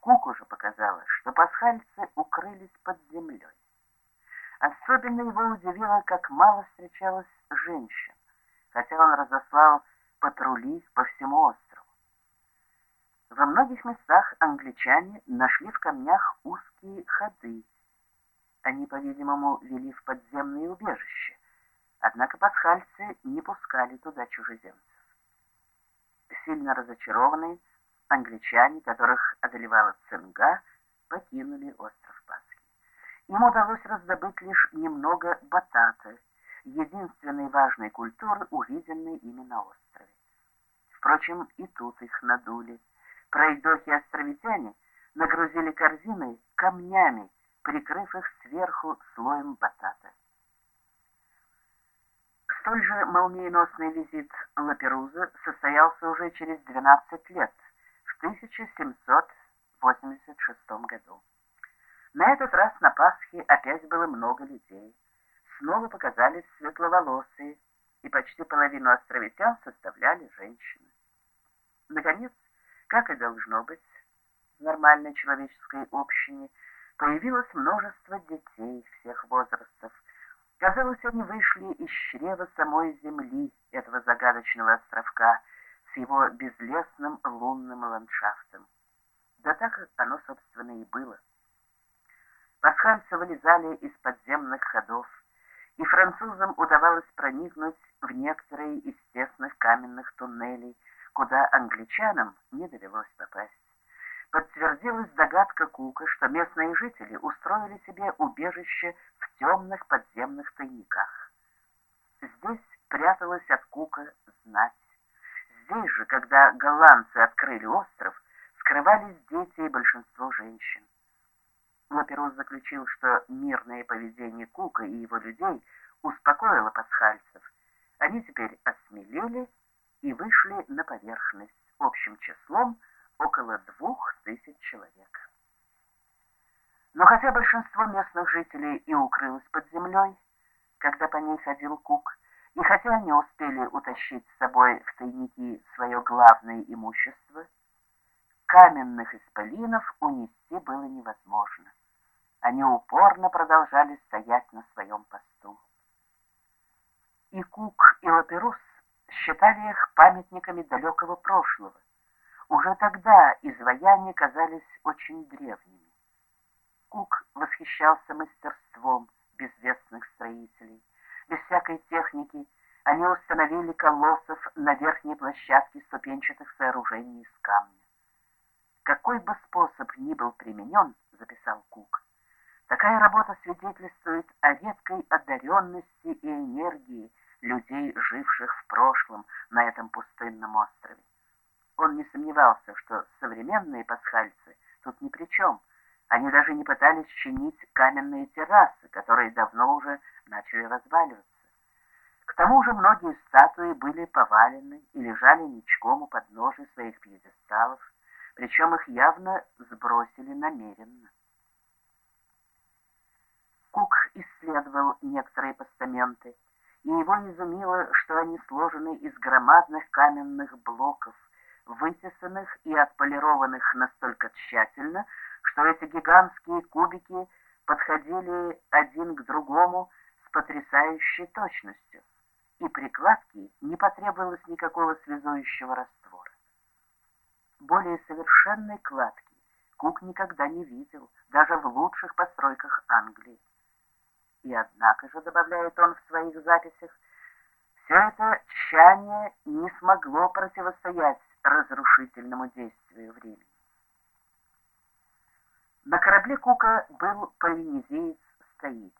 Куку же показалось, что пасхальцы укрылись под землей. Особенно его удивило, как мало встречалось женщин, хотя он разослал патрули по всему острову. Во многих местах англичане нашли в камнях узкие ходы. Они, по-видимому, вели в подземные убежища, однако пасхальцы не пускали туда чужеземцев. Сильно разочарованные, англичане, которых одолевала цинга, покинули остров Пасхи. Им удалось раздобыть лишь немного батата, единственной важной культуры, увиденной ими на острове. Впрочем, и тут их надули. Пройдохи-островитяне нагрузили корзины камнями, прикрыв их сверху слоем батата. Столь же молниеносный визит Лаперуза состоялся уже через 12 лет, 1786 году. На этот раз на Пасхе опять было много людей. Снова показались светловолосые, и почти половину островитян составляли женщины. Наконец, как и должно быть в нормальной человеческой общине, появилось множество детей всех возрастов. Казалось, они вышли из чрева самой земли этого загадочного островка с его безлесным лунным ландшафтом. Да так оно, собственно, и было. Пасхальцы вылезали из подземных ходов, и французам удавалось проникнуть в некоторые из тесных каменных туннелей, куда англичанам не довелось попасть. Подтвердилась догадка Кука, что местные жители устроили себе убежище в темных подземных тайниках. Здесь пряталась от Кука. Здесь же, когда голландцы открыли остров, скрывались дети и большинство женщин. Лаперус заключил, что мирное поведение Кука и его людей успокоило пасхальцев. Они теперь осмелели и вышли на поверхность общим числом около двух тысяч человек. Но хотя большинство местных жителей и укрылось под землей, когда по ней ходил Кук, и хотя они успели утащить с собой в тайники свое главное имущество, каменных исполинов унести было невозможно. Они упорно продолжали стоять на своем посту. И Кук, и Лаперус считали их памятниками далекого прошлого. Уже тогда изваяния казались очень древними. Кук восхищался мастерством безвестных строителей. Всякой техники они установили колоссов на верхней площадке ступенчатых сооружений из камня. Какой бы способ ни был применен, записал Кук, такая работа свидетельствует о редкой одаренности и энергии людей, живших в прошлом на этом пустынном острове. Он не сомневался, что современные пасхальцы тут ни при чем. Они даже не пытались чинить каменные террасы, которые давно К тому же многие статуи были повалены и лежали ничком у подножия своих пьедесталов, причем их явно сбросили намеренно. Кук исследовал некоторые постаменты, и его изумило, что они сложены из громадных каменных блоков, вытесанных и отполированных настолько тщательно, что эти гигантские кубики подходили один к другому с потрясающей точностью, и прикладки не потребовалось никакого связующего раствора. Более совершенной кладки Кук никогда не видел, даже в лучших постройках Англии. И однако же, добавляет он в своих записях, все это тщание не смогло противостоять разрушительному действию времени. На корабле Кука был полинезиец Стаити.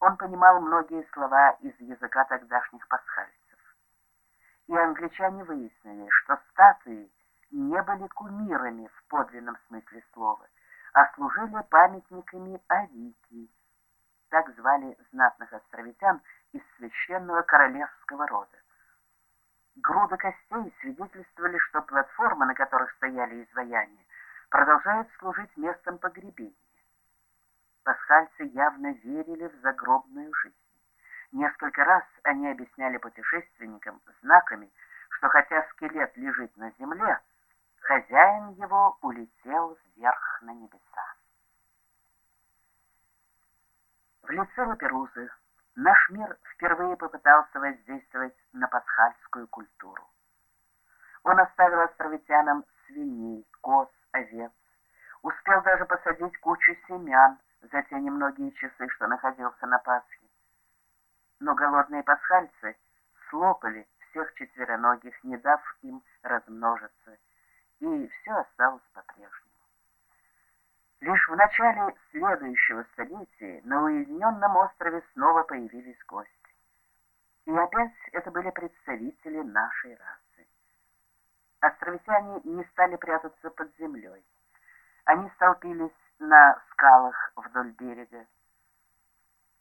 Он понимал многие слова из языка тогдашних пасхальцев. И англичане выяснили, что статуи не были кумирами в подлинном смысле слова, а служили памятниками Арики, так звали знатных островитян из священного королевского рода. Груды костей свидетельствовали, что платформы, на которых стояли изваяния, продолжают служить местом погребения. Пасхальцы явно верили в загробную жизнь. Несколько раз они объясняли путешественникам знаками, что хотя скелет лежит на земле, хозяин его улетел вверх на небеса. В лице Лаперузы наш мир впервые попытался воздействовать на пасхальскую культуру. Он оставил островитянам свиней, коз, овец, успел даже посадить кучу семян за те немногие часы, что находился на Пасхе. Но голодные пасхальцы слопали всех четвероногих, не дав им размножиться, и все осталось по-прежнему. Лишь в начале следующего столетия на уединенном острове снова появились гости. И опять это были представители нашей расы. Островитяне не стали прятаться под землей. Они столпились на скалах вдоль берега.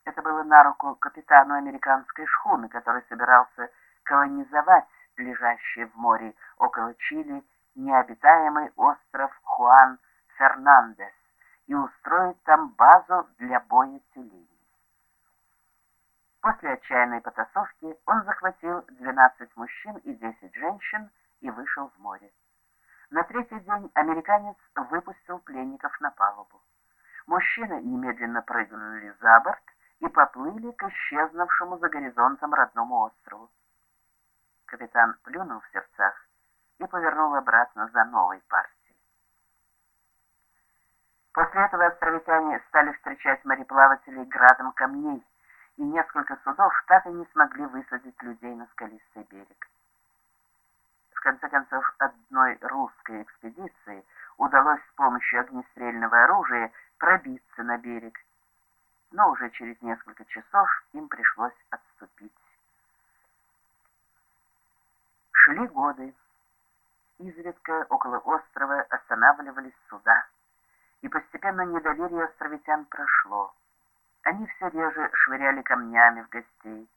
Это было на руку капитану американской шхуны, который собирался колонизовать лежащий в море около Чили необитаемый остров Хуан Фернандес и устроить там базу для боя тюленей. После отчаянной потасовки он захватил 12 мужчин и 10 женщин и вышел в море. На третий день американец выпустил пленников на палубу. Мужчины немедленно прыгнули за борт и поплыли к исчезнувшему за горизонтом родному острову. Капитан плюнул в сердцах и повернул обратно за новой партией. После этого островитяне стали встречать мореплавателей градом камней, и несколько судов так и не смогли высадить людей на скалистый берег. Конце концов, одной русской экспедиции удалось с помощью огнестрельного оружия пробиться на берег, но уже через несколько часов им пришлось отступить. Шли годы. Изредка около острова останавливались суда и постепенно недоверие островитян прошло. Они все реже швыряли камнями в гостей,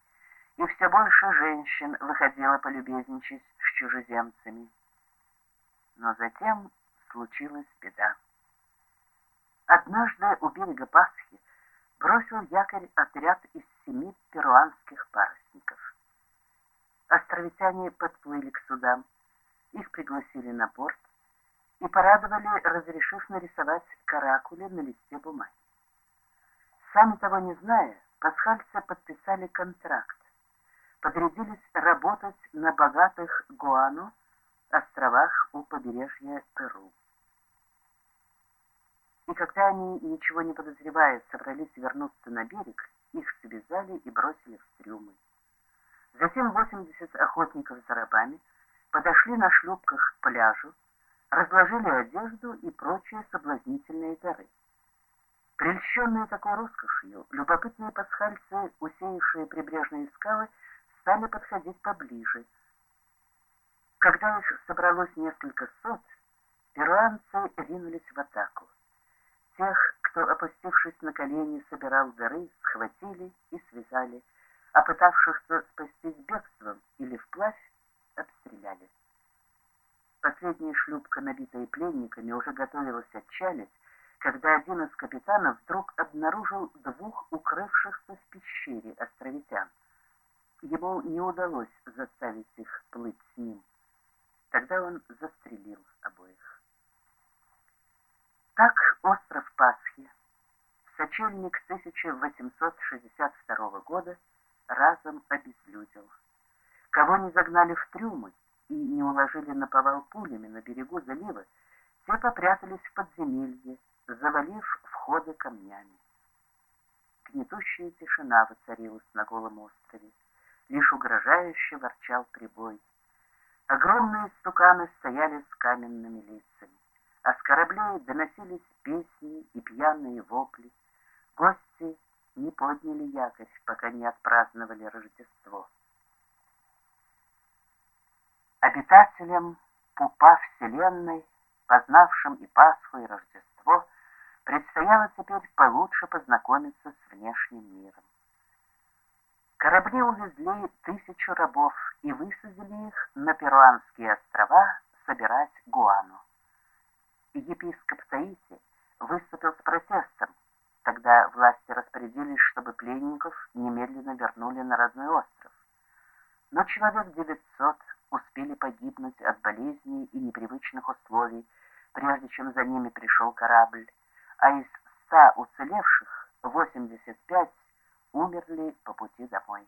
и все больше женщин выходило полюбезничать чужеземцами. Но затем случилась беда. Однажды у берега Пасхи бросил якорь отряд из семи перуанских парусников. Островитяне подплыли к судам, их пригласили на борт, и порадовали, разрешив нарисовать каракули на листе бумаги. Сами того не зная, пасхальцы подписали контракт, подрядились работать на богатых Гуану островах у побережья Перу. И когда они, ничего не подозревая, собрались вернуться на берег, их связали и бросили в трюмы. Затем 80 охотников за рабами подошли на шлюпках к пляжу, разложили одежду и прочие соблазнительные дары. Прельщенные такой роскошью, любопытные пасхальцы, усеявшие прибрежные скалы, стали подходить поближе. Когда их собралось несколько сот, перуанцы ринулись в атаку. Тех, кто, опустившись на колени, собирал дары, схватили и связали, а пытавшихся спастись бегством или вплавь, обстреляли. Последняя шлюпка, набитая пленниками, уже готовилась отчалить, когда один из капитанов вдруг обнаружил двух укрывшихся в пещере островитян. Ему не удалось заставить их плыть с ним. Тогда он застрелил обоих. Так остров Пасхи, сочельник 1862 года, разом обезлюдил. Кого не загнали в трюмы, и не уложили на повал пулями на берегу залива, те попрятались в подземелье, завалив входы камнями. Гнетущая тишина воцарилась на голом острове. Лишь угрожающе ворчал прибой. Огромные стуканы стояли с каменными лицами, а с кораблей доносились песни и пьяные вопли. Гости не подняли якорь, пока не отпраздновали Рождество. Обитателям пупа Вселенной, познавшим и Пасху, и Рождество, предстояло теперь получше познакомиться с внешним миром. Корабли увезли тысячу рабов и высадили их на Перуанские острова собирать гуану. Епископ Таити выступил с протестом, тогда власти распорядились, чтобы пленников немедленно вернули на родной остров. Но человек 900 успели погибнуть от болезней и непривычных условий, прежде чем за ними пришел корабль, а из ста уцелевших 85 умерли по пути домой.